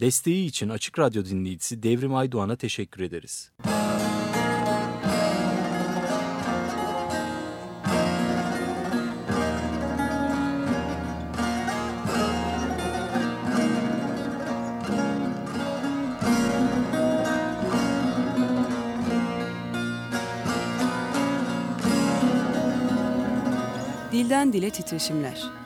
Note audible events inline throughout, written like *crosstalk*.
Desteği için Açık Radyo dinleyicisi Devrim Aydoğan'a teşekkür ederiz. Dilden Dile Titreşimler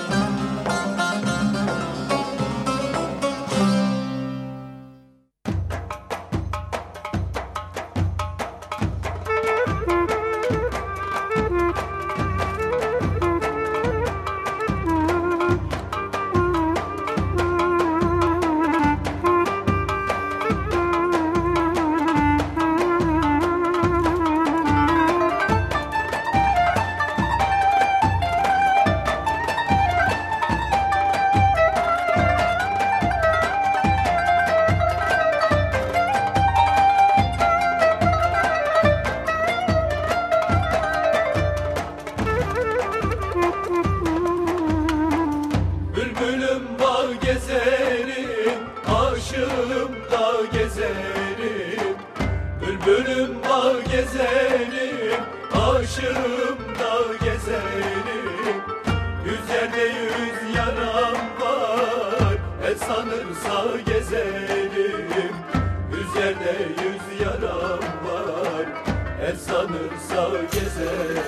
sanırsa gezer.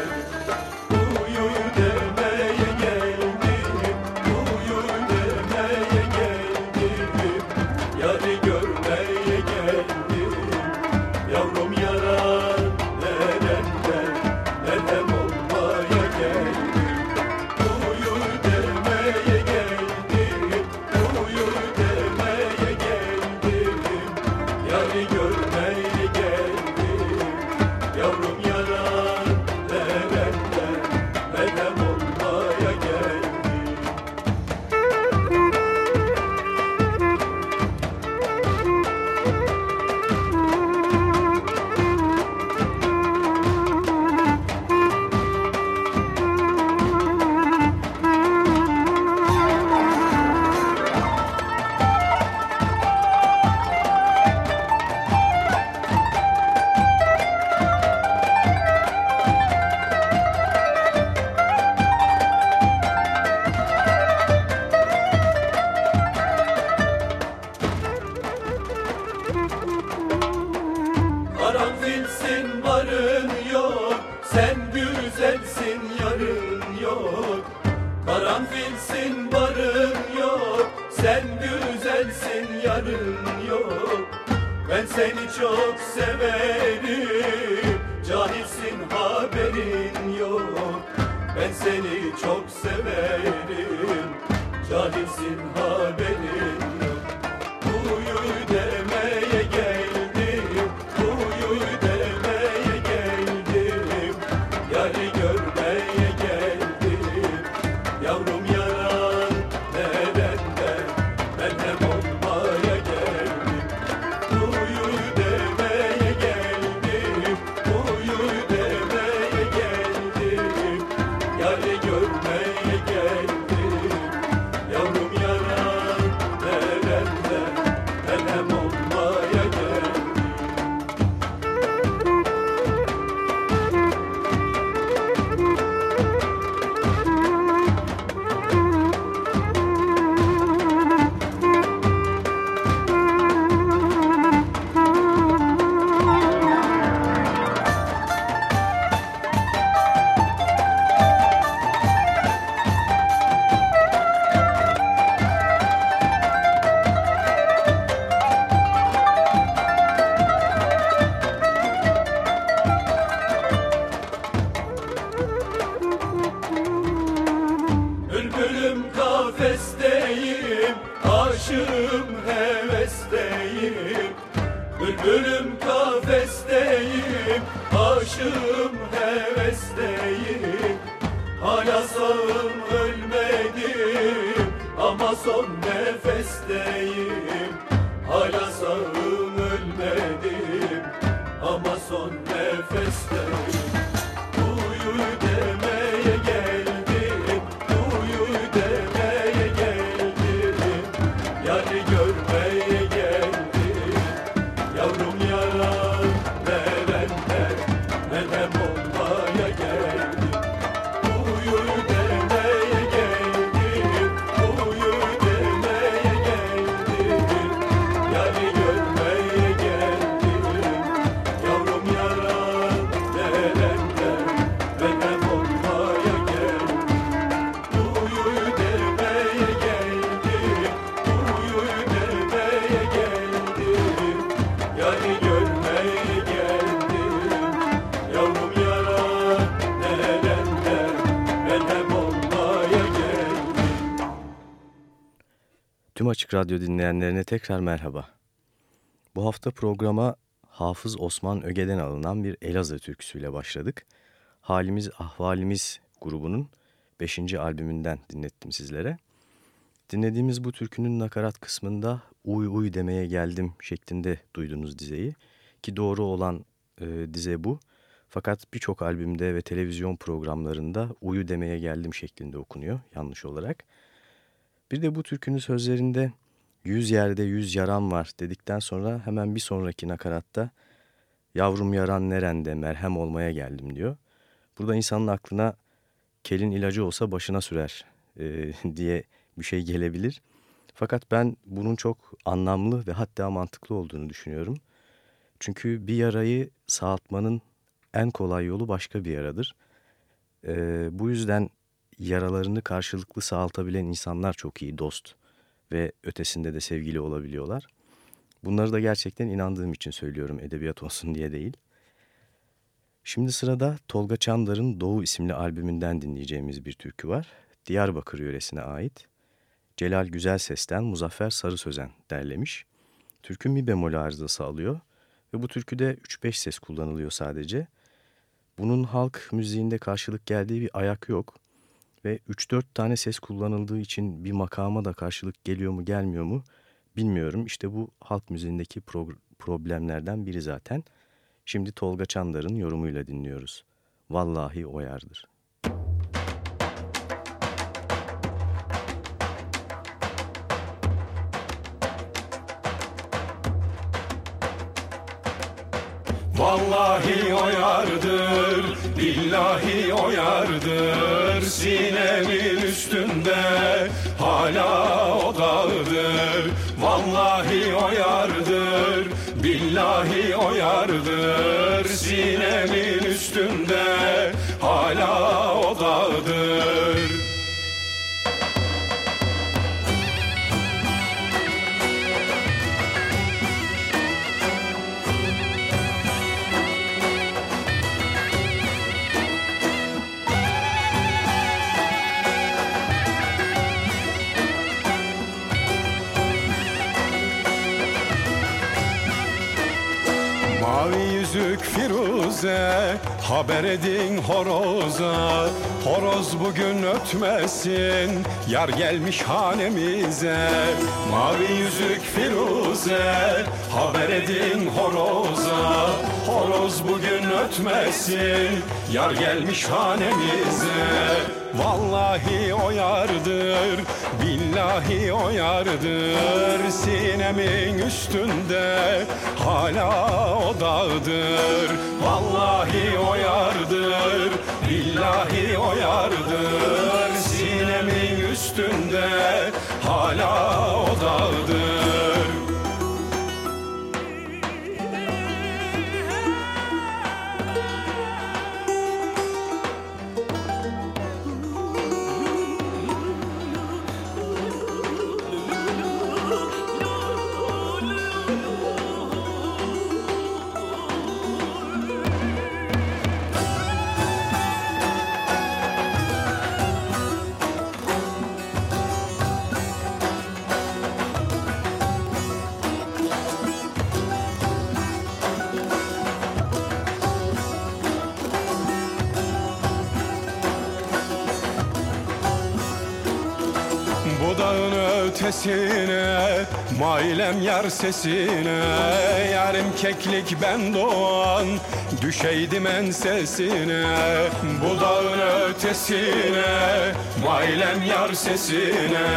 Radyo dinleyenlerine tekrar merhaba. Bu hafta programa Hafız Osman Öge'den alınan bir Elazığ türküsüyle başladık. Halimiz Ahvalimiz grubunun 5. albümünden dinlettim sizlere. Dinlediğimiz bu türkünün nakarat kısmında uy uy demeye geldim şeklinde duydunuz dizeyi. Ki doğru olan e, dize bu. Fakat birçok albümde ve televizyon programlarında uyu demeye geldim şeklinde okunuyor yanlış olarak. Bir de bu türkünün sözlerinde yüz yerde yüz yaran var dedikten sonra hemen bir sonraki nakaratta yavrum yaran nerende merhem olmaya geldim diyor. Burada insanın aklına kelin ilacı olsa başına sürer e, *laughs* diye bir şey gelebilir. Fakat ben bunun çok anlamlı ve hatta mantıklı olduğunu düşünüyorum. Çünkü bir yarayı sağaltmanın en kolay yolu başka bir yaradır. E, bu yüzden yaralarını karşılıklı sağaltabilen insanlar çok iyi dost ve ötesinde de sevgili olabiliyorlar. Bunları da gerçekten inandığım için söylüyorum edebiyat olsun diye değil. Şimdi sırada Tolga Çandar'ın Doğu isimli albümünden dinleyeceğimiz bir türkü var. Diyarbakır yöresine ait. Celal Güzel Ses'ten Muzaffer Sarı Sözen derlemiş. Türkü mi bemol arızası alıyor ve bu türküde 3-5 ses kullanılıyor sadece. Bunun halk müziğinde karşılık geldiği bir ayak yok ve 3-4 tane ses kullanıldığı için bir makama da karşılık geliyor mu gelmiyor mu bilmiyorum. İşte bu halk müziğindeki pro problemlerden biri zaten. Şimdi Tolga Çandar'ın yorumuyla dinliyoruz. Vallahi o yardır. Vallahi o yardır, billahi o yardır Sinemin üstünde hala o dağdır. Vallahi o yardır, billahi o Sinemin üstünde hala o dağdır Haber edin horoza Horoz bugün ötmesin Yar gelmiş hanemize. Mavi yüzük Firuze Haber edin horoza. Horoz bugün ötmesin Yar gelmiş hanemize. Vallahi o yardır Billahi o yardır. Sinemin üstünde Hala o dağdır. Vallahi o yardır Billahi o yardır Sinemin üstünde Hala o ötesine Mailem yar sesine. Yarım keklik ben doğan Düşeydim ensesine. Bu dağın ötesine Mailem yar sesine.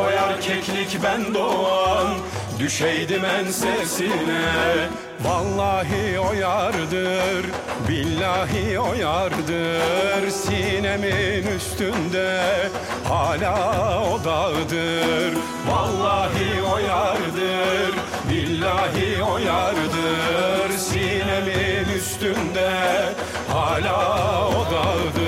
O yar keklik ben doğan Düşeydim ensesine. Vallahi o yardır Billahi o yardır Sinemin üstünde Hala o dağdır. Vallahi o yardır Billahi o yardır Sinemin üstünde Hala o dağdır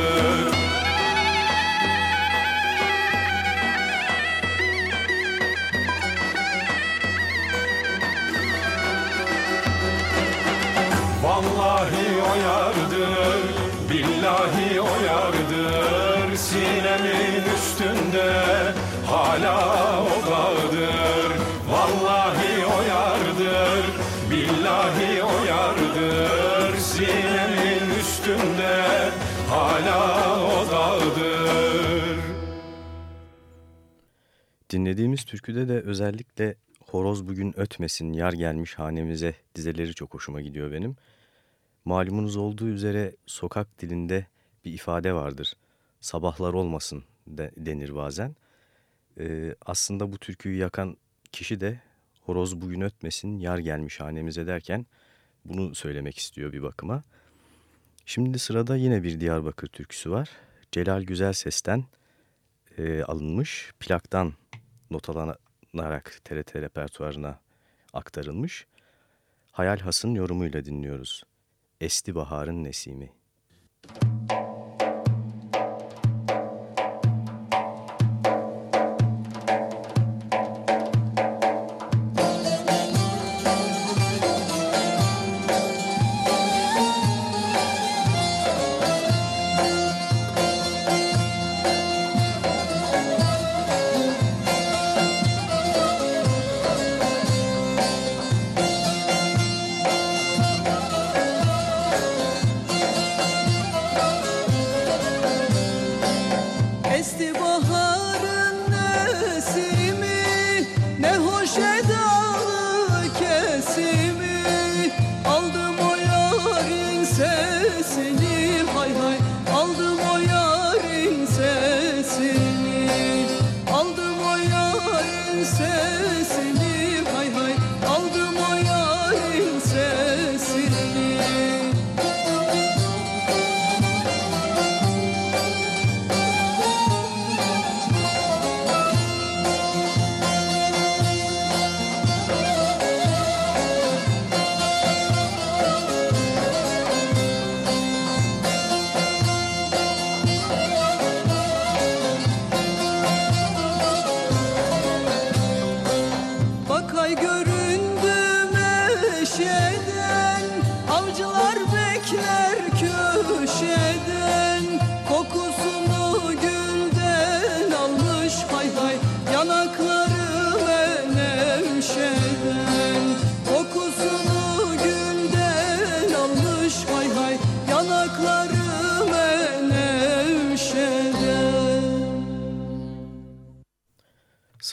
Vallahi o yardır, billahi o yardır. Sinemin üstünde hala o dağdır Vallahi o yardır billahi o yardır. Sinemin üstünde hala o dağdır. Dinlediğimiz türküde de özellikle horoz bugün ötmesin yar gelmiş hanemize dizeleri çok hoşuma gidiyor benim. Malumunuz olduğu üzere sokak dilinde bir ifade vardır. Sabahlar olmasın de, denir bazen. Ee, aslında bu türküyü yakan kişi de horoz bugün ötmesin yar gelmiş hanemize derken bunu söylemek istiyor bir bakıma. Şimdi sırada yine bir Diyarbakır türküsü var. Celal Güzel Ses'ten e, alınmış, plaktan notalanarak TRT repertuarına aktarılmış. Hayal Has'ın yorumuyla dinliyoruz. Esti Bahar'ın Nesimi. Müzik senin hay hay Aldım o ya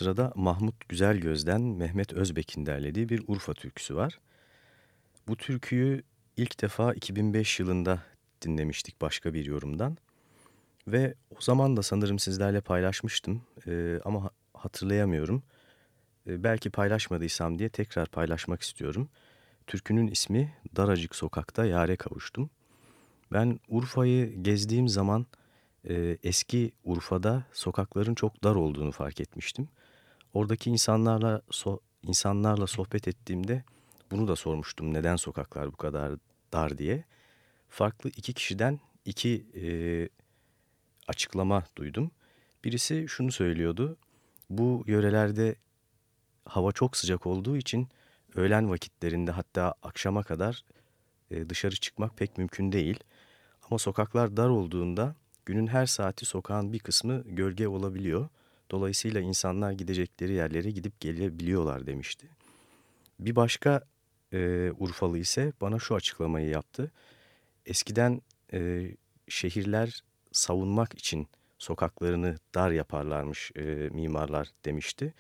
Sırada Mahmut Güzelgöz'den Mehmet Özbek'in derlediği bir Urfa türküsü var. Bu türküyü ilk defa 2005 yılında dinlemiştik başka bir yorumdan. Ve o zaman da sanırım sizlerle paylaşmıştım ee, ama hatırlayamıyorum. Ee, belki paylaşmadıysam diye tekrar paylaşmak istiyorum. Türkünün ismi Daracık Sokakta Yare Kavuştum. Ben Urfa'yı gezdiğim zaman e, eski Urfa'da sokakların çok dar olduğunu fark etmiştim. Oradaki insanlarla so insanlarla sohbet ettiğimde bunu da sormuştum. Neden sokaklar bu kadar dar diye. Farklı iki kişiden iki e, açıklama duydum. Birisi şunu söylüyordu. Bu yörelerde hava çok sıcak olduğu için öğlen vakitlerinde hatta akşama kadar e, dışarı çıkmak pek mümkün değil. Ama sokaklar dar olduğunda günün her saati sokağın bir kısmı gölge olabiliyor. Dolayısıyla insanlar gidecekleri yerlere gidip gelebiliyorlar demişti. Bir başka e, Urfalı ise bana şu açıklamayı yaptı. Eskiden e, şehirler savunmak için sokaklarını dar yaparlarmış e, mimarlar demişti.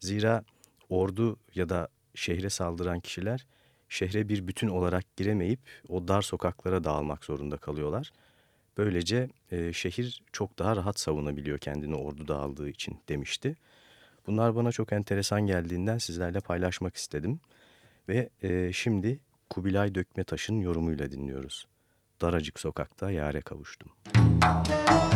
Zira ordu ya da şehre saldıran kişiler şehre bir bütün olarak giremeyip o dar sokaklara dağılmak zorunda kalıyorlar. Böylece e, şehir çok daha rahat savunabiliyor kendini ordu dağıldığı için demişti. Bunlar bana çok enteresan geldiğinden sizlerle paylaşmak istedim. Ve e, şimdi Kubilay Dökmetaş'ın yorumuyla dinliyoruz. Daracık sokakta yare kavuştum. Müzik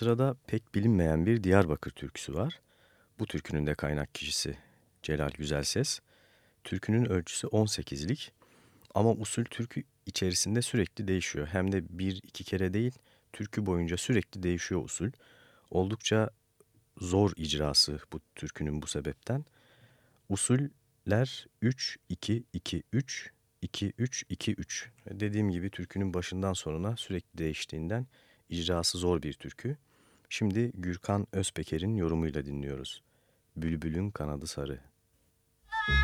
sırada pek bilinmeyen bir Diyarbakır türküsü var. Bu türkünün de kaynak kişisi Celal Güzelses. Türkünün ölçüsü 18'lik ama usul türkü içerisinde sürekli değişiyor. Hem de bir iki kere değil türkü boyunca sürekli değişiyor usul. Oldukça zor icrası bu türkünün bu sebepten. Usuller 3-2-2-3, 2-3-2-3. Dediğim gibi türkünün başından sonuna sürekli değiştiğinden icrası zor bir türkü. Şimdi Gürkan Özpeker'in yorumuyla dinliyoruz. Bülbülün kanadı sarı. Müzik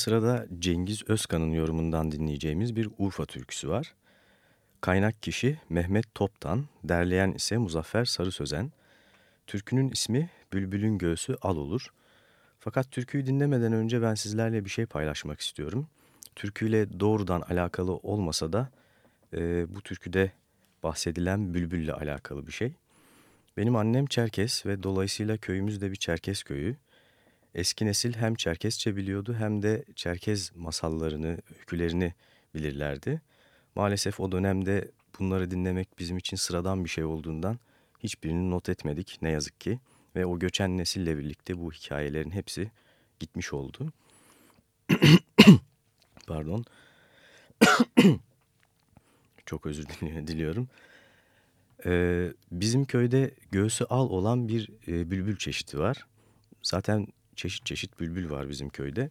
sırada Cengiz Özkan'ın yorumundan dinleyeceğimiz bir Urfa türküsü var. Kaynak kişi Mehmet Toptan, derleyen ise Muzaffer Sarı Sözen. Türkünün ismi Bülbülün Göğsü Al olur. Fakat türküyü dinlemeden önce ben sizlerle bir şey paylaşmak istiyorum. Türküyle doğrudan alakalı olmasa da e, bu türküde bahsedilen bülbülle alakalı bir şey. Benim annem Çerkes ve dolayısıyla köyümüz de bir Çerkes köyü. Eski nesil hem Çerkesçe biliyordu hem de Çerkez masallarını, öykülerini bilirlerdi. Maalesef o dönemde bunları dinlemek bizim için sıradan bir şey olduğundan hiçbirini not etmedik ne yazık ki. Ve o göçen nesille birlikte bu hikayelerin hepsi gitmiş oldu. *coughs* Pardon. *coughs* Çok özür diliyorum. Ee, bizim köyde göğsü al olan bir e, bülbül çeşidi var. Zaten çeşit çeşit bülbül var bizim köyde.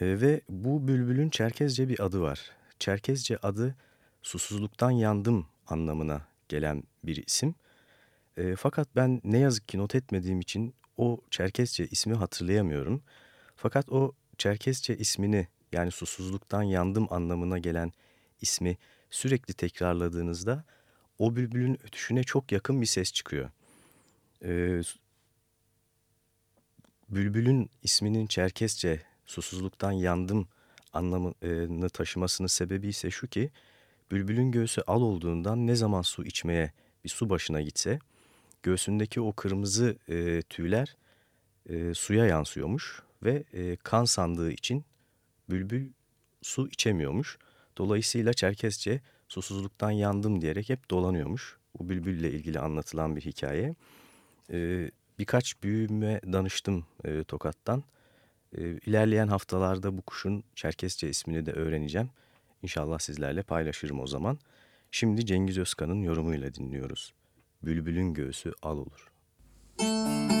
E, ve bu bülbülün Çerkezce bir adı var. Çerkezce adı susuzluktan yandım anlamına gelen bir isim. E, fakat ben ne yazık ki not etmediğim için o Çerkezce ismi hatırlayamıyorum. Fakat o Çerkezce ismini yani susuzluktan yandım anlamına gelen ismi sürekli tekrarladığınızda o bülbülün ötüşüne çok yakın bir ses çıkıyor. Ee, Bülbül'ün isminin Çerkesçe susuzluktan yandım anlamını taşımasının sebebi ise şu ki bülbülün göğsü al olduğundan ne zaman su içmeye bir su başına gitse göğsündeki o kırmızı e, tüyler e, suya yansıyormuş ve e, kan sandığı için bülbül su içemiyormuş. Dolayısıyla Çerkezce susuzluktan yandım diyerek hep dolanıyormuş. Bu bülbülle ilgili anlatılan bir hikaye. Ee, birkaç büyüme danıştım e, Tokat'tan. E, ilerleyen haftalarda bu kuşun Çerkesçe ismini de öğreneceğim. İnşallah sizlerle paylaşırım o zaman. Şimdi Cengiz Özkan'ın yorumuyla dinliyoruz. Bülbülün göğsü al olur. Müzik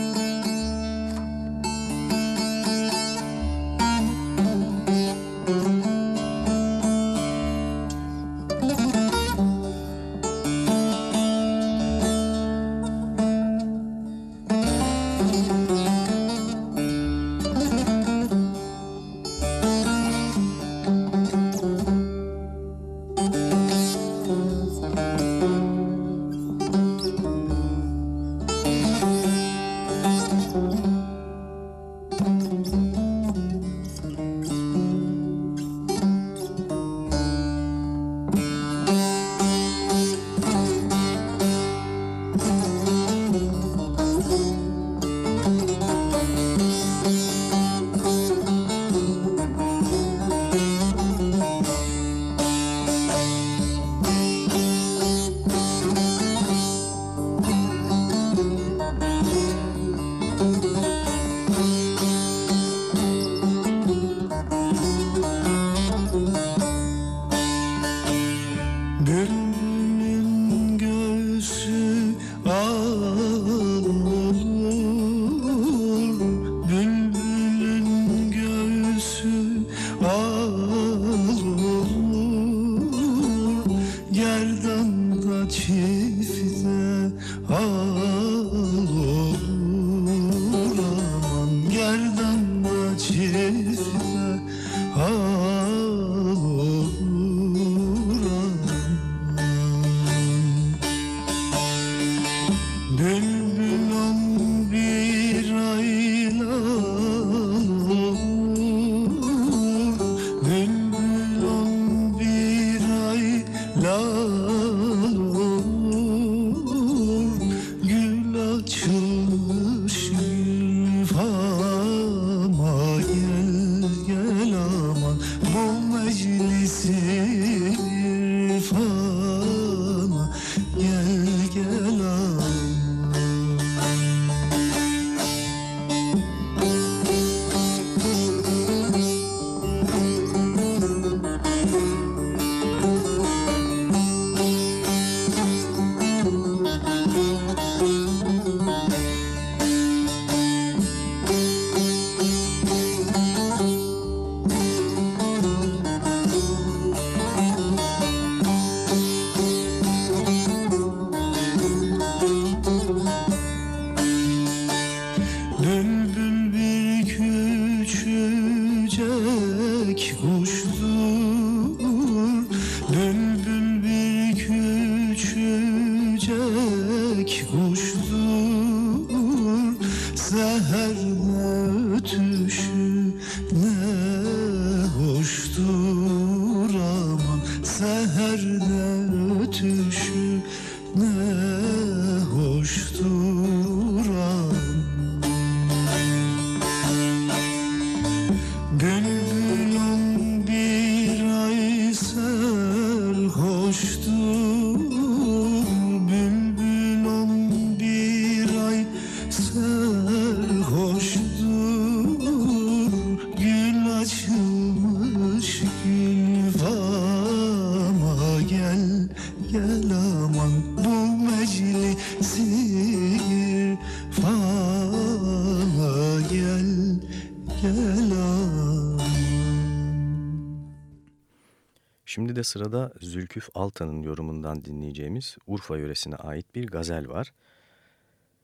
Şimdi de sırada Zülküf Altan'ın yorumundan dinleyeceğimiz Urfa yöresine ait bir gazel var.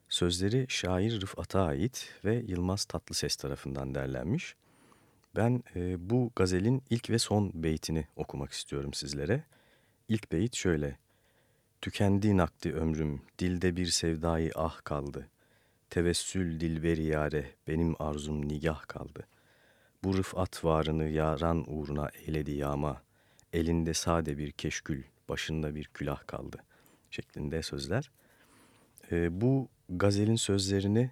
Sözleri şair Rıfat'a ait ve Yılmaz Tatlıses tarafından derlenmiş. Ben e, bu gazelin ilk ve son beytini okumak istiyorum sizlere. İlk beyit şöyle. Tükendi nakdi ömrüm, dilde bir sevdayı ah kaldı. Tevessül dilberi yare, benim arzum nigah kaldı. Bu rıfat varını yaran uğruna eyledi yağma.'' Elinde sade bir keşkül, başında bir külah kaldı şeklinde sözler. E, bu gazelin sözlerini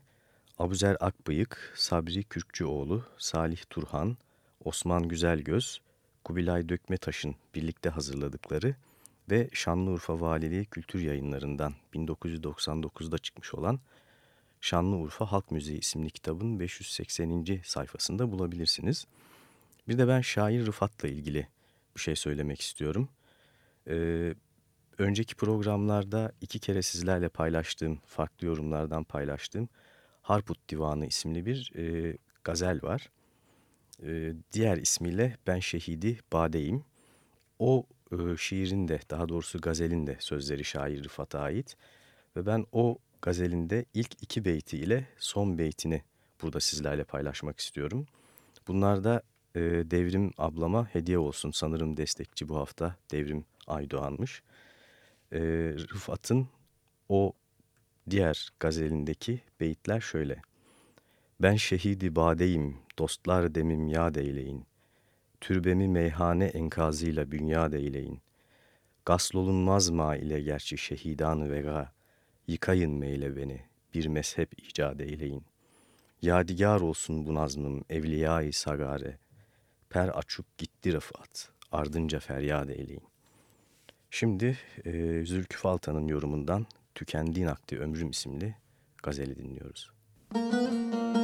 Abuzer Akbıyık, Sabri Kürkçüoğlu, Salih Turhan, Osman Güzelgöz, Kubilay Dökmetaş'ın birlikte hazırladıkları ve Şanlıurfa Valiliği Kültür Yayınları'ndan 1999'da çıkmış olan Şanlıurfa Halk Müziği isimli kitabın 580. sayfasında bulabilirsiniz. Bir de ben şair Rıfat'la ilgili bir şey söylemek istiyorum. Ee, önceki programlarda iki kere sizlerle paylaştığım, farklı yorumlardan paylaştığım Harput Divanı isimli bir e, gazel var. E, diğer ismiyle Ben Şehidi Badeyim. O e, şiirin de daha doğrusu gazelin de sözleri şair Rıfat'a ait. Ve ben o gazelinde ilk iki beyti ile son beytini burada sizlerle paylaşmak istiyorum. Bunlar da e, Devrim ablama hediye olsun sanırım destekçi bu hafta Devrim Aydoğan'mış. E, Rıfat'ın o diğer gazelindeki beyitler şöyle. Ben şehidi badeyim, dostlar demim yad eyleyin. Türbemi meyhane enkazıyla bünyad eyleyin. Gaslolunmaz ma ile gerçi şehidan vega, yıkayın meyle beni, bir mezhep icat eyleyin. Yadigar olsun bu nazmım evliyayı sagare, per açıp gitti rıfat, ardınca feryat eyleyin. Şimdi e, Zülkü Falta'nın yorumundan Tükendiğin Akti Ömrüm isimli gazeli dinliyoruz. Müzik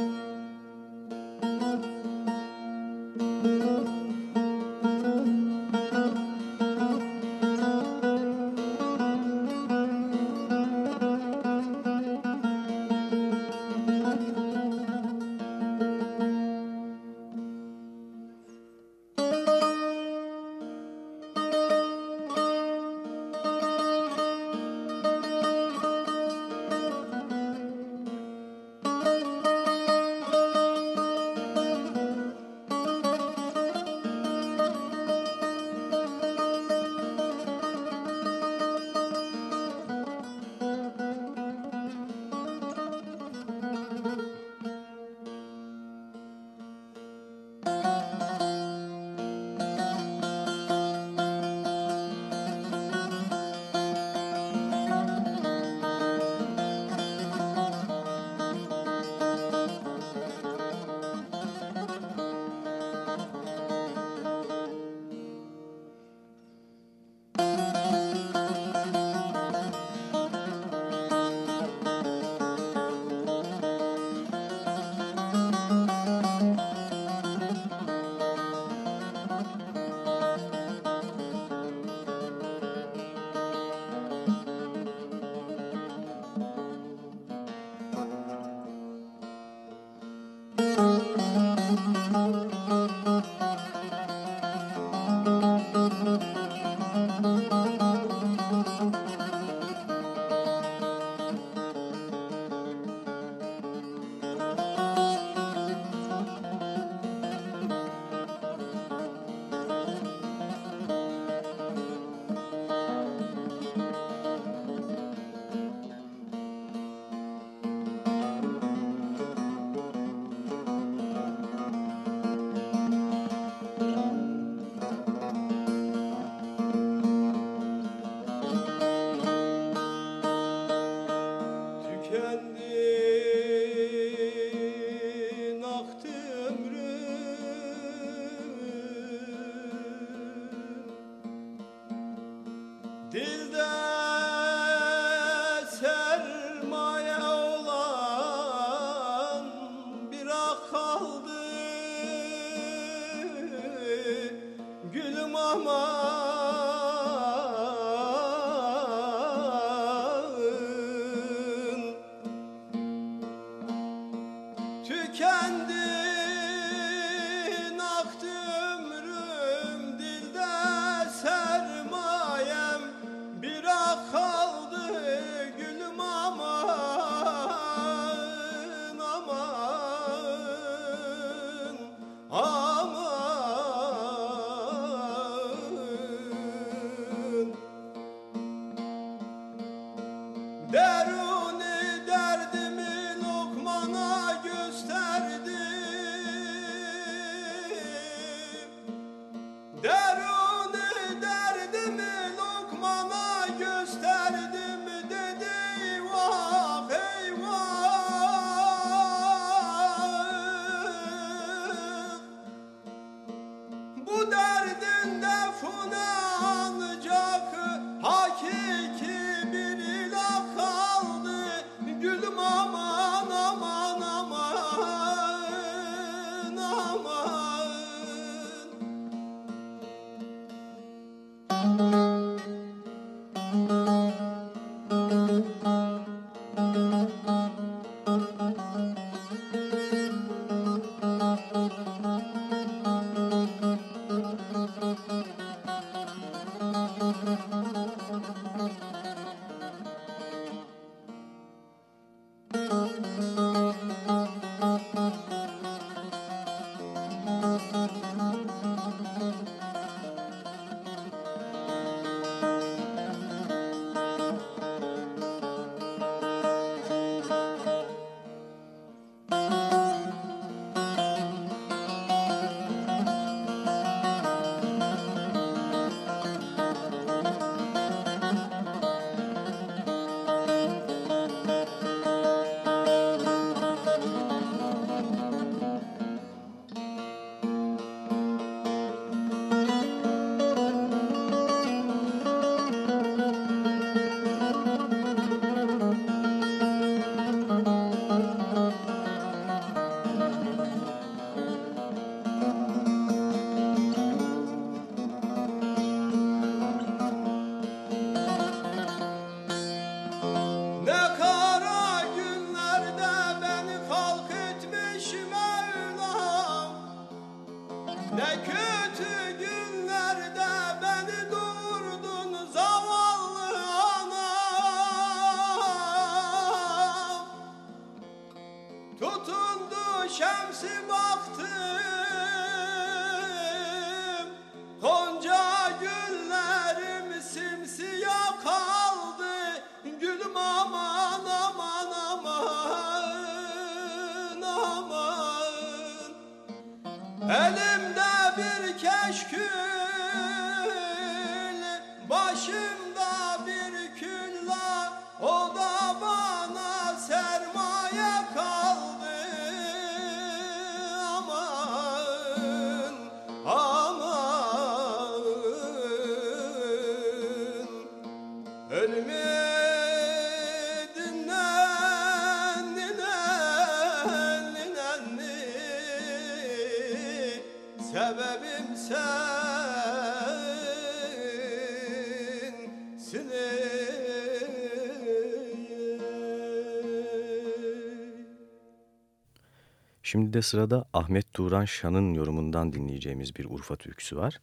de sırada Ahmet Turan Şan'ın yorumundan dinleyeceğimiz bir Urfa türküsü var.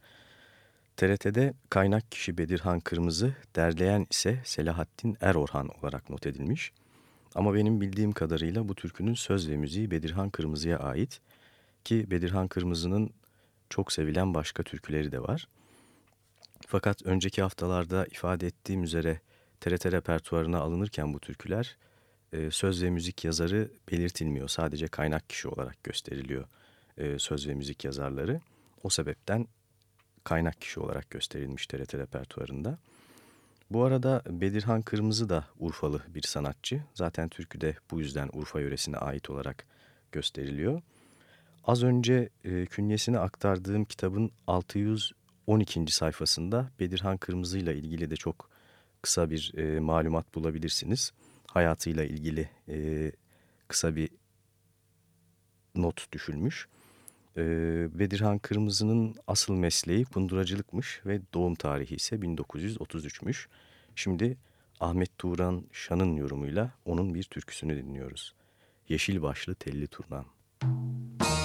TRT'de kaynak kişi Bedirhan Kırmızı, derleyen ise Selahattin Erorhan olarak not edilmiş. Ama benim bildiğim kadarıyla bu türkünün söz ve müziği Bedirhan Kırmızı'ya ait ki Bedirhan Kırmızı'nın çok sevilen başka türküleri de var. Fakat önceki haftalarda ifade ettiğim üzere TRT repertuarına alınırken bu türküler e, söz ve müzik yazarı belirtilmiyor. Sadece kaynak kişi olarak gösteriliyor e, söz ve müzik yazarları. O sebepten kaynak kişi olarak gösterilmiş TRT repertuarında. Bu arada Bedirhan Kırmızı da Urfalı bir sanatçı. Zaten türkü de bu yüzden Urfa yöresine ait olarak gösteriliyor. Az önce e, künyesini aktardığım kitabın 612. sayfasında Bedirhan Kırmızı ile ilgili de çok kısa bir e, malumat bulabilirsiniz hayatıyla ilgili e, kısa bir not düşülmüş. E, Bedirhan Kırmızı'nın asıl mesleği kunduracılıkmış ve doğum tarihi ise 1933'müş. Şimdi Ahmet Turan Şan'ın yorumuyla onun bir türküsünü dinliyoruz. Yeşil başlı telli turnam. Müzik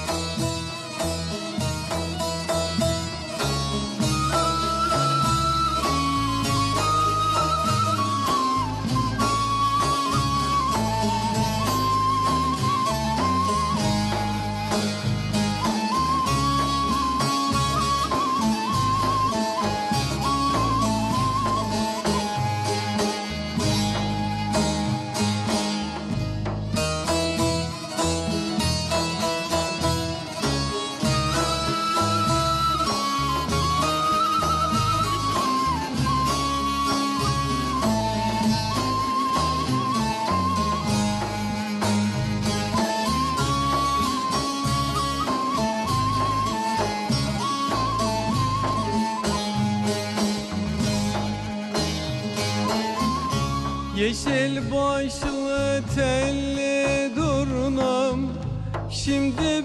Yeşil başlı telli durnam. Şimdi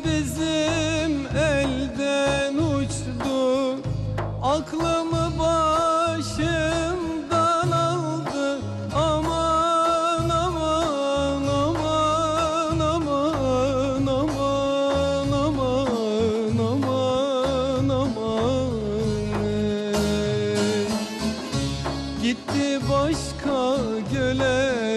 göle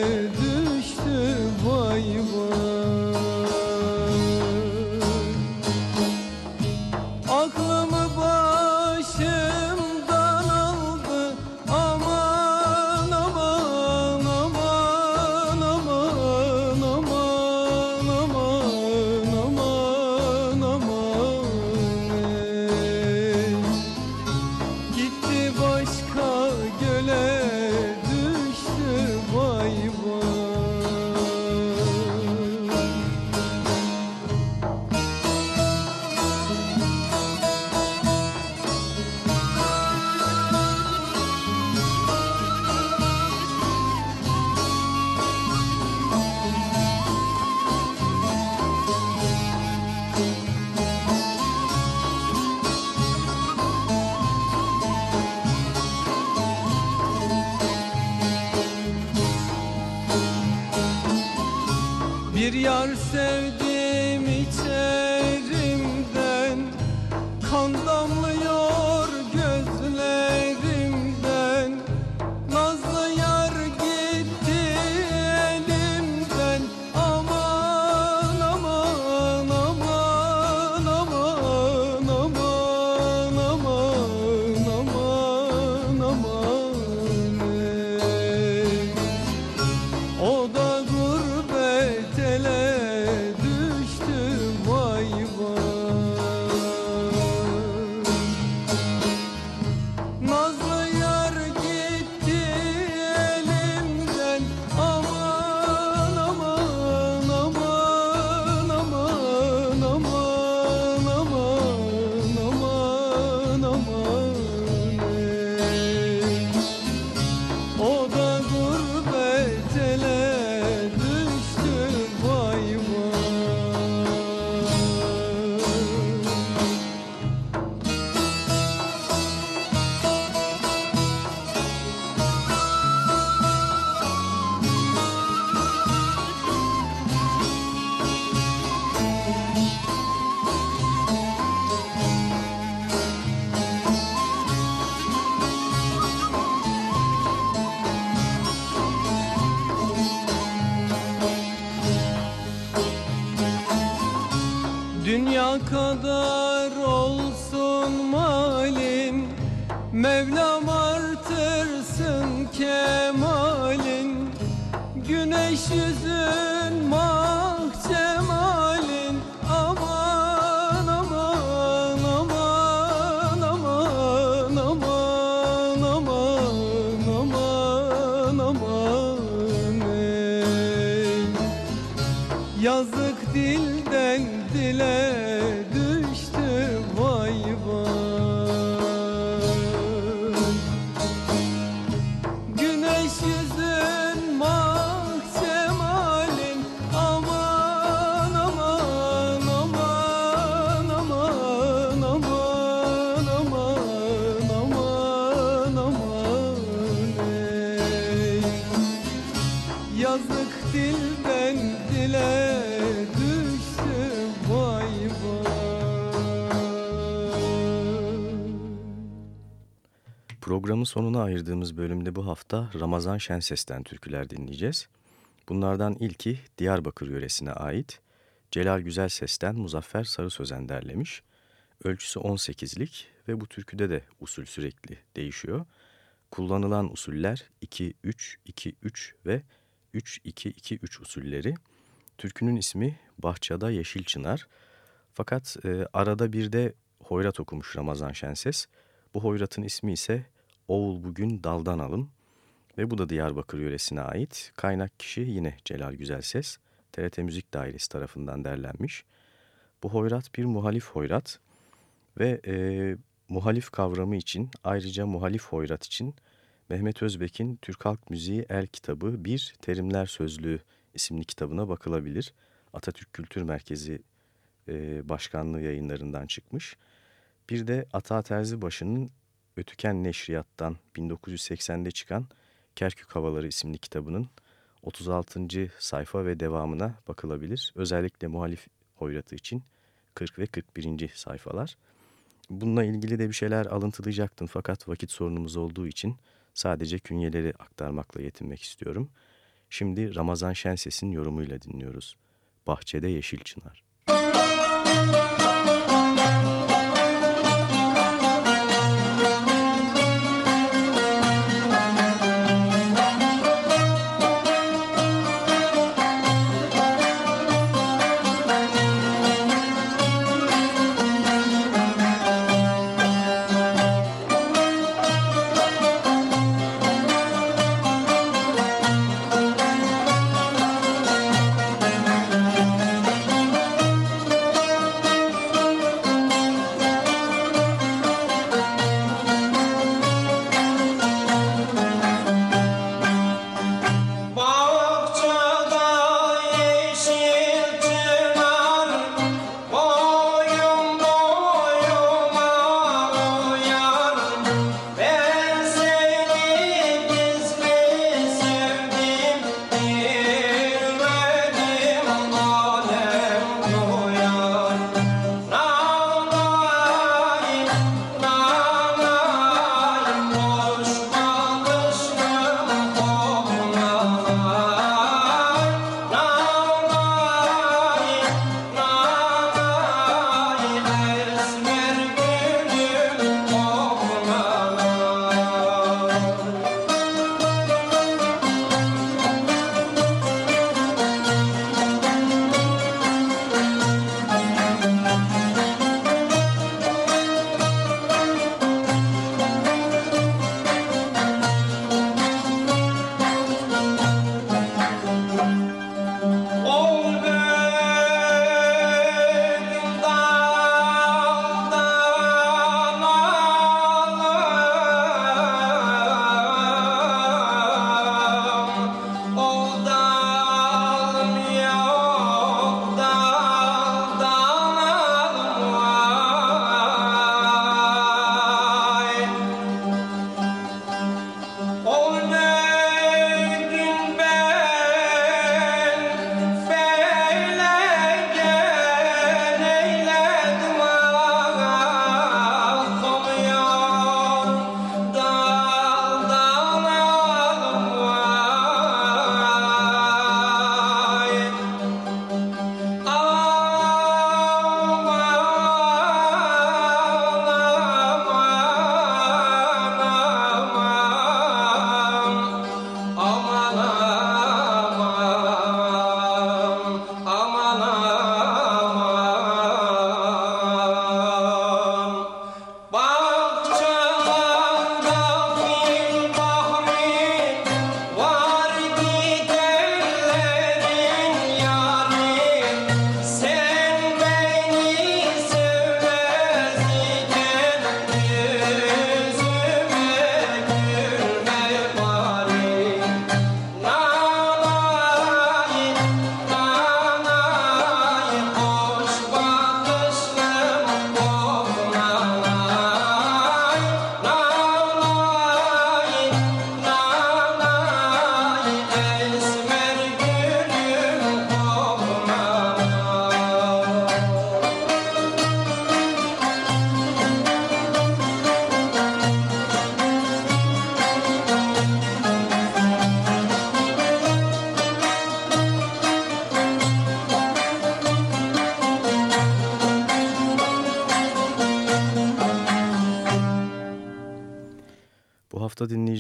kadar Programın sonuna ayırdığımız bölümde bu hafta Ramazan Şenses'ten türküler dinleyeceğiz. Bunlardan ilki Diyarbakır yöresine ait. Celal Güzel Ses'ten Muzaffer Sarı Sözen derlemiş. Ölçüsü 18'lik ve bu türküde de usul sürekli değişiyor. Kullanılan usuller 2-3-2-3 ve 3-2-2-3 usulleri. Türkünün ismi Bahçada Yeşil Çınar. Fakat e, arada bir de hoyrat okumuş Ramazan Şenses. Bu hoyratın ismi ise Oğul Bugün Daldan Alım ve bu da Diyarbakır yöresine ait. Kaynak kişi yine Celal Güzelses. TRT Müzik Dairesi tarafından derlenmiş. Bu hoyrat bir muhalif hoyrat ve e, muhalif kavramı için ayrıca muhalif hoyrat için Mehmet Özbek'in Türk Halk Müziği El Kitabı 1 Terimler Sözlüğü isimli kitabına bakılabilir. Atatürk Kültür Merkezi e, Başkanlığı yayınlarından çıkmış. Bir de Ata Terzibaşı'nın Ötüken Neşriyat'tan 1980'de çıkan Kerkük Havaları isimli kitabının 36. sayfa ve devamına bakılabilir. Özellikle muhalif hoyratı için 40 ve 41. sayfalar. Bununla ilgili de bir şeyler alıntılayacaktım fakat vakit sorunumuz olduğu için sadece künyeleri aktarmakla yetinmek istiyorum. Şimdi Ramazan Şenses'in yorumuyla dinliyoruz. Bahçede Yeşil Çınar. Müzik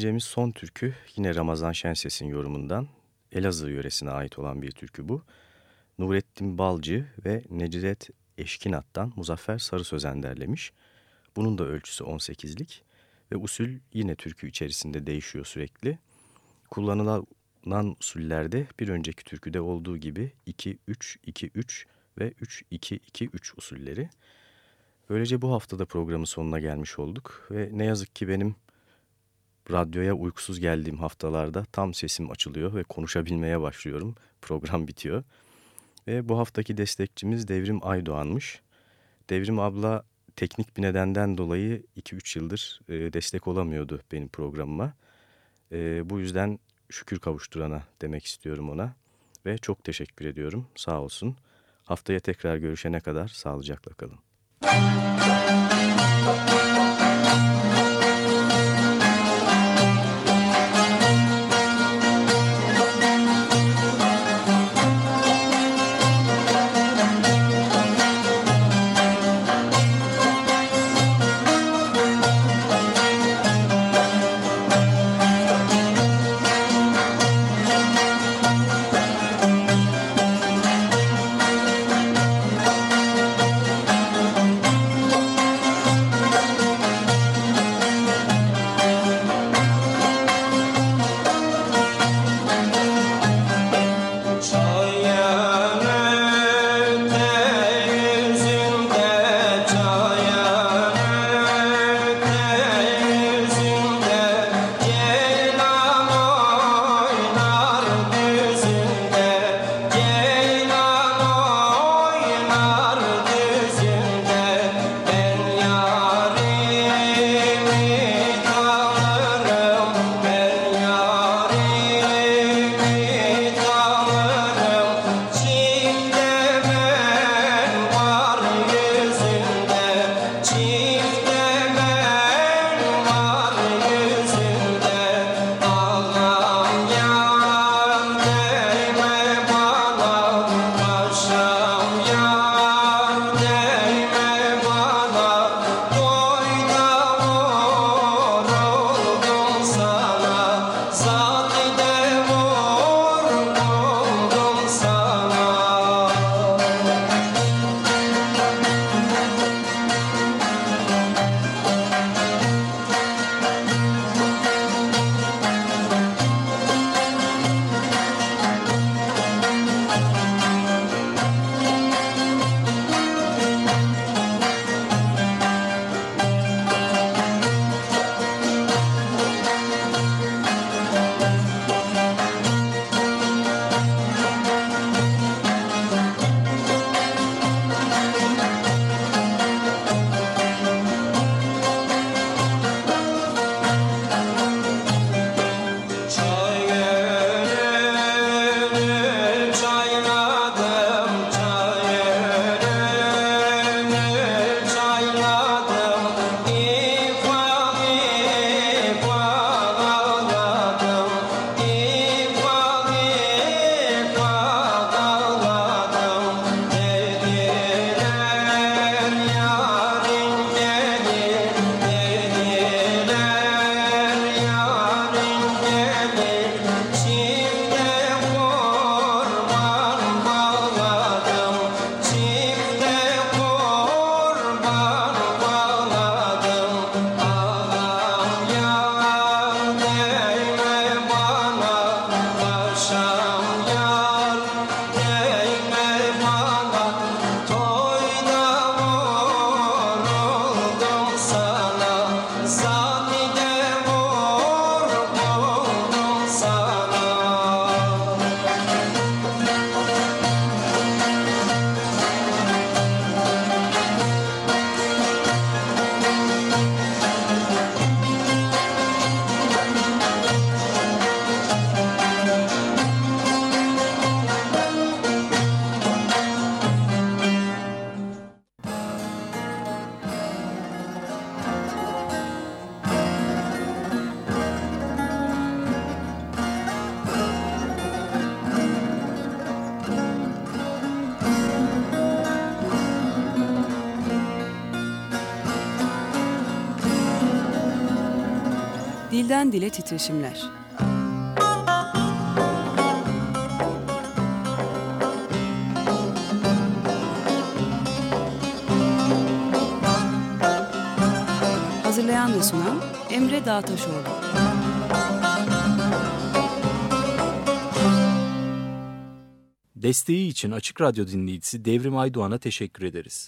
dinleyeceğimiz son türkü yine Ramazan Şenses'in yorumundan Elazığ yöresine ait olan bir türkü bu. Nurettin Balcı ve Necdet Eşkinat'tan Muzaffer Sarı Sözen derlemiş. Bunun da ölçüsü 18'lik ve usul yine türkü içerisinde değişiyor sürekli. Kullanılan usullerde bir önceki türküde olduğu gibi 2-3-2-3 ve 3-2-2-3 usulleri. Böylece bu haftada programın sonuna gelmiş olduk ve ne yazık ki benim radyoya uykusuz geldiğim haftalarda tam sesim açılıyor ve konuşabilmeye başlıyorum. Program bitiyor. Ve bu haftaki destekçimiz Devrim Aydoğan'mış. Devrim abla teknik bir nedenden dolayı 2-3 yıldır e, destek olamıyordu benim programıma. E, bu yüzden şükür kavuşturana demek istiyorum ona. Ve çok teşekkür ediyorum. Sağ olsun. Haftaya tekrar görüşene kadar sağlıcakla kalın. Dilden titreşimler. Hazırlayan ve sunan Emre Dağtaşoğlu. Desteği için Açık Radyo dinleyicisi Devrim Aydoğan'a teşekkür ederiz.